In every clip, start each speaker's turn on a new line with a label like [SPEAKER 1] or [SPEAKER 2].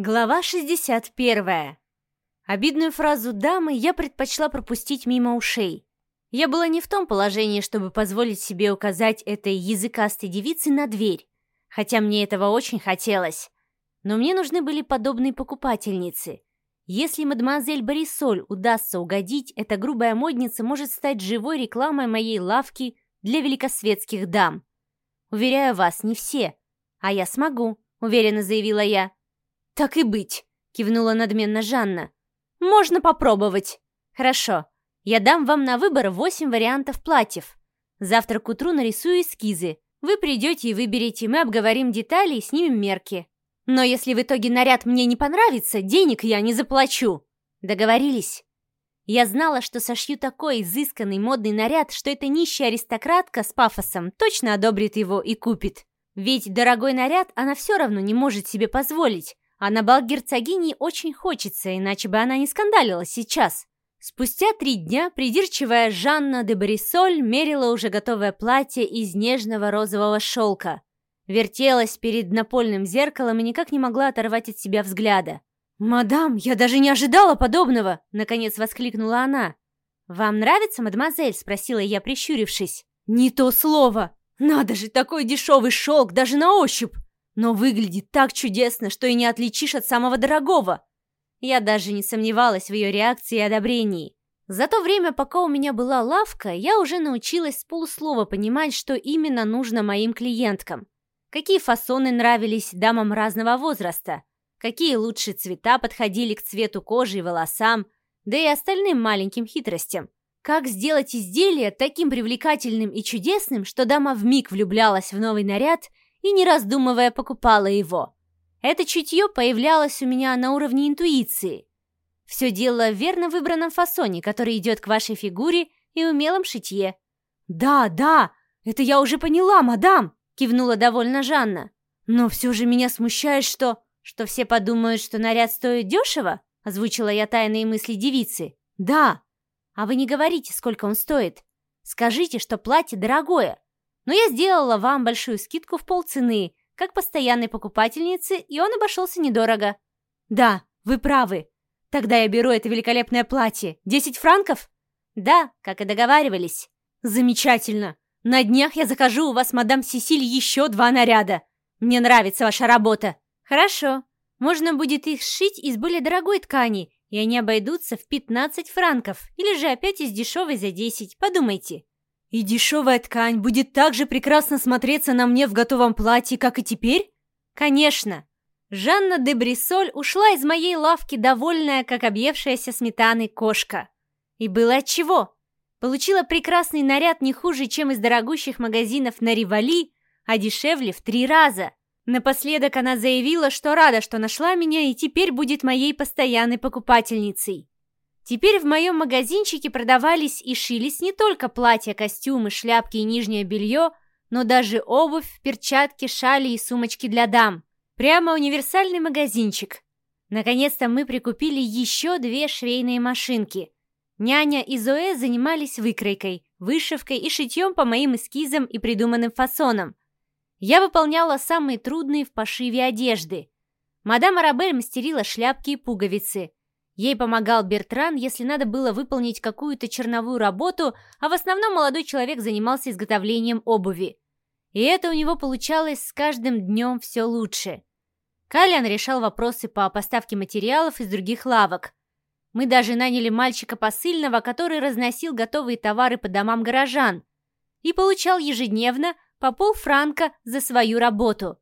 [SPEAKER 1] Глава 61. Обидную фразу дамы я предпочла пропустить мимо ушей. Я была не в том положении, чтобы позволить себе указать этой языкастой девице на дверь, хотя мне этого очень хотелось. Но мне нужны были подобные покупательницы. Если мадемуазель Борисоль удастся угодить, эта грубая модница может стать живой рекламой моей лавки для великосветских дам. Уверяю вас, не все. А я смогу, уверенно заявила я. «Так и быть», — кивнула надменно Жанна. «Можно попробовать». «Хорошо. Я дам вам на выбор восемь вариантов платьев. Завтра к утру нарисую эскизы. Вы придете и выберете, мы обговорим детали и снимем мерки. Но если в итоге наряд мне не понравится, денег я не заплачу». Договорились? Я знала, что сошью такой изысканный модный наряд, что эта нищая аристократка с пафосом точно одобрит его и купит. Ведь дорогой наряд она все равно не может себе позволить, а на бал герцогини очень хочется, иначе бы она не скандалила сейчас. Спустя три дня придирчивая Жанна де Борисоль мерила уже готовое платье из нежного розового шелка. Вертелась перед напольным зеркалом и никак не могла оторвать от себя взгляда. «Мадам, я даже не ожидала подобного!» — наконец воскликнула она. «Вам нравится, мадемуазель?» — спросила я, прищурившись. «Не то слово! Надо же, такой дешевый шелк даже на ощупь! Но выглядит так чудесно, что и не отличишь от самого дорогого. Я даже не сомневалась в ее реакции и одобрении. За то время, пока у меня была лавка, я уже научилась с полуслова понимать, что именно нужно моим клиенткам. Какие фасоны нравились дамам разного возраста, какие лучшие цвета подходили к цвету кожи и волосам, да и остальным маленьким хитростям. Как сделать изделие таким привлекательным и чудесным, что дама вмиг влюблялась в новый наряд и, не раздумывая, покупала его. Это чутье появлялось у меня на уровне интуиции. Все дело в верно выбранном фасоне, который идет к вашей фигуре и умелом шитье. «Да, да, это я уже поняла, мадам!» — кивнула довольно Жанна. «Но все же меня смущает, что...» «Что все подумают, что наряд стоит дешево?» — озвучила я тайные мысли девицы. «Да. А вы не говорите, сколько он стоит. Скажите, что платье дорогое, но я сделала вам большую скидку в полцены, как постоянной покупательнице, и он обошелся недорого. Да, вы правы. Тогда я беру это великолепное платье. Десять франков? Да, как и договаривались. Замечательно. На днях я закажу у вас, мадам Сесиль, еще два наряда. Мне нравится ваша работа. Хорошо. Можно будет их сшить из более дорогой ткани, и они обойдутся в 15 франков, или же опять из дешевой за 10. Подумайте. И дешевая ткань будет так же прекрасно смотреться на мне в готовом платье, как и теперь? Конечно. Жанна де Брисоль ушла из моей лавки довольная, как объевшаяся сметаной кошка. И было отчего. Получила прекрасный наряд не хуже, чем из дорогущих магазинов на Ривали, а дешевле в три раза. Напоследок она заявила, что рада, что нашла меня и теперь будет моей постоянной покупательницей. Теперь в моем магазинчике продавались и шились не только платья, костюмы, шляпки и нижнее белье, но даже обувь, перчатки, шали и сумочки для дам. Прямо универсальный магазинчик. Наконец-то мы прикупили еще две швейные машинки. Няня и Зоэ занимались выкройкой, вышивкой и шитьем по моим эскизам и придуманным фасонам. Я выполняла самые трудные в пошиве одежды. Мадам Арабель мастерила шляпки и пуговицы – Ей помогал Бертран, если надо было выполнить какую-то черновую работу, а в основном молодой человек занимался изготовлением обуви. И это у него получалось с каждым днем все лучше. Калиан решал вопросы по поставке материалов из других лавок. Мы даже наняли мальчика посыльного, который разносил готовые товары по домам горожан и получал ежедневно по полфранка за свою работу.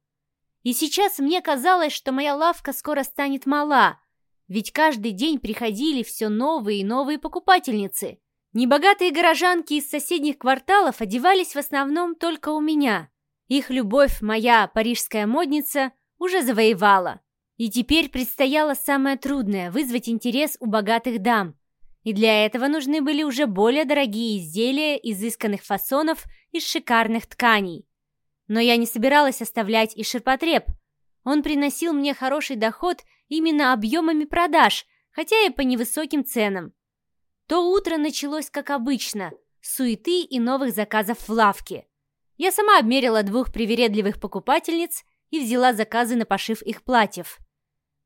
[SPEAKER 1] И сейчас мне казалось, что моя лавка скоро станет мала – ведь каждый день приходили все новые и новые покупательницы. Небогатые горожанки из соседних кварталов одевались в основном только у меня. Их любовь моя парижская модница уже завоевала. И теперь предстояло самое трудное – вызвать интерес у богатых дам. И для этого нужны были уже более дорогие изделия изысканных фасонов из шикарных тканей. Но я не собиралась оставлять и ширпотреб. Он приносил мне хороший доход – именно объемами продаж, хотя и по невысоким ценам. То утро началось как обычно, суеты и новых заказов в лавке. Я сама обмерила двух привередливых покупательниц и взяла заказы на пошив их платьев.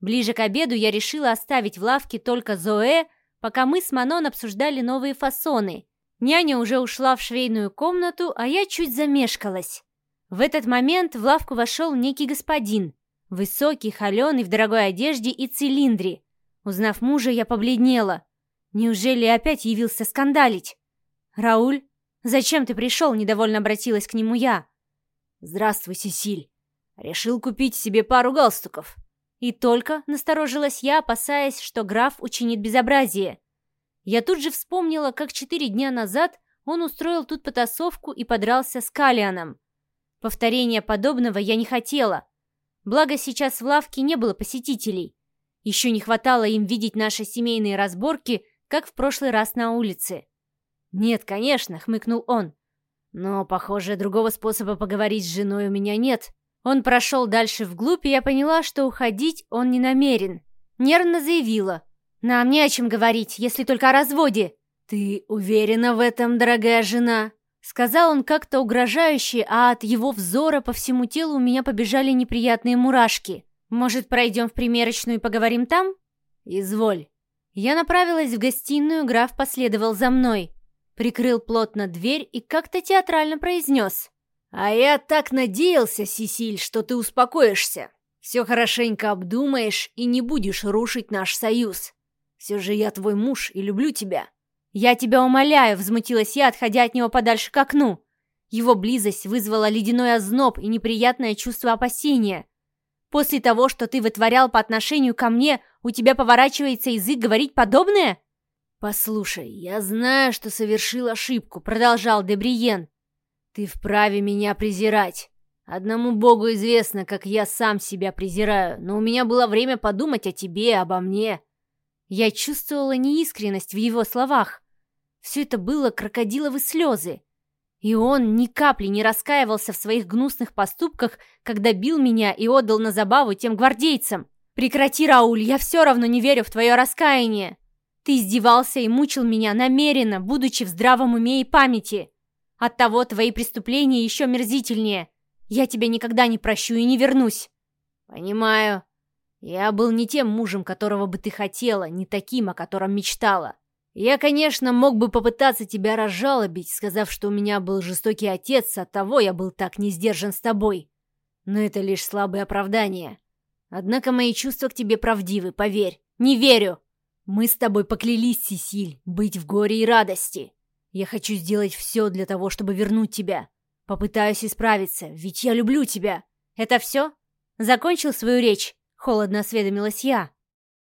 [SPEAKER 1] Ближе к обеду я решила оставить в лавке только Зоэ, пока мы с Манон обсуждали новые фасоны. Няня уже ушла в швейную комнату, а я чуть замешкалась. В этот момент в лавку вошел некий господин, высокий, холеный, в дорогой одежде и цилиндре. Узнав мужа, я побледнела. Неужели опять явился скандалить? «Рауль, зачем ты пришел?» — недовольно обратилась к нему я.
[SPEAKER 2] «Здравствуй, Сесиль. Решил купить себе пару галстуков».
[SPEAKER 1] И только насторожилась я, опасаясь, что граф учинит безобразие. Я тут же вспомнила, как четыре дня назад он устроил тут потасовку и подрался с Калианом. Повторения подобного я не хотела. Благо сейчас в лавке не было посетителей. Еще не хватало им видеть наши семейные разборки, как в прошлый раз на улице.
[SPEAKER 2] «Нет, конечно», — хмыкнул он. «Но, похоже, другого способа поговорить с женой у меня нет.
[SPEAKER 1] Он прошел дальше вглубь, и я поняла, что уходить он не намерен. Нервно заявила. «Нам не о чем говорить, если только о разводе».
[SPEAKER 2] «Ты уверена в этом, дорогая жена?»
[SPEAKER 1] Сказал он как-то угрожающе, а от его взора по всему телу у меня побежали неприятные мурашки. «Может, пройдем в примерочную и поговорим там?»
[SPEAKER 2] «Изволь».
[SPEAKER 1] Я направилась в гостиную, граф последовал за мной. Прикрыл плотно дверь и как-то театрально произнес.
[SPEAKER 2] «А я так надеялся, Сисиль, что ты успокоишься. Все хорошенько обдумаешь и не будешь рушить наш союз. Все же я твой муж и люблю тебя».
[SPEAKER 1] «Я тебя умоляю», — взмутилась я, отходя от него подальше к окну. Его близость вызвала ледяной озноб и неприятное чувство опасения. «После того, что ты вытворял по отношению ко мне, у тебя поворачивается язык говорить подобное?»
[SPEAKER 2] «Послушай, я знаю, что совершил ошибку», — продолжал Дебриен. Ты вправе меня презирать. Одному Богу известно, как я сам себя презираю, но у меня было время подумать о тебе, обо мне.
[SPEAKER 1] Я чувствовала неискренность в его словах. Все это было крокодиловы слезы. И он ни капли не раскаивался в своих гнусных поступках, когда бил меня и отдал на забаву тем гвардейцам. «Прекрати, Рауль, я все равно не верю в твое раскаяние. Ты издевался и мучил меня намеренно, будучи в здравом уме и памяти. Оттого твои преступления еще мерзительнее. Я тебя никогда не прощу и не вернусь.
[SPEAKER 2] Понимаю. Я был не тем мужем, которого бы ты хотела, не таким, о котором мечтала. Я, конечно, мог бы попытаться тебя разжалобить, сказав, что у меня был жестокий отец, оттого я был так не сдержан с тобой. Но это лишь слабое оправдание. Однако мои чувства к тебе правдивы, поверь. Не верю. Мы с тобой поклялись, Сесиль, быть в горе и радости. Я хочу сделать все для того, чтобы вернуть тебя. Попытаюсь исправиться, ведь я люблю тебя.
[SPEAKER 1] Это все? Закончил свою речь? Холодно осведомилась я.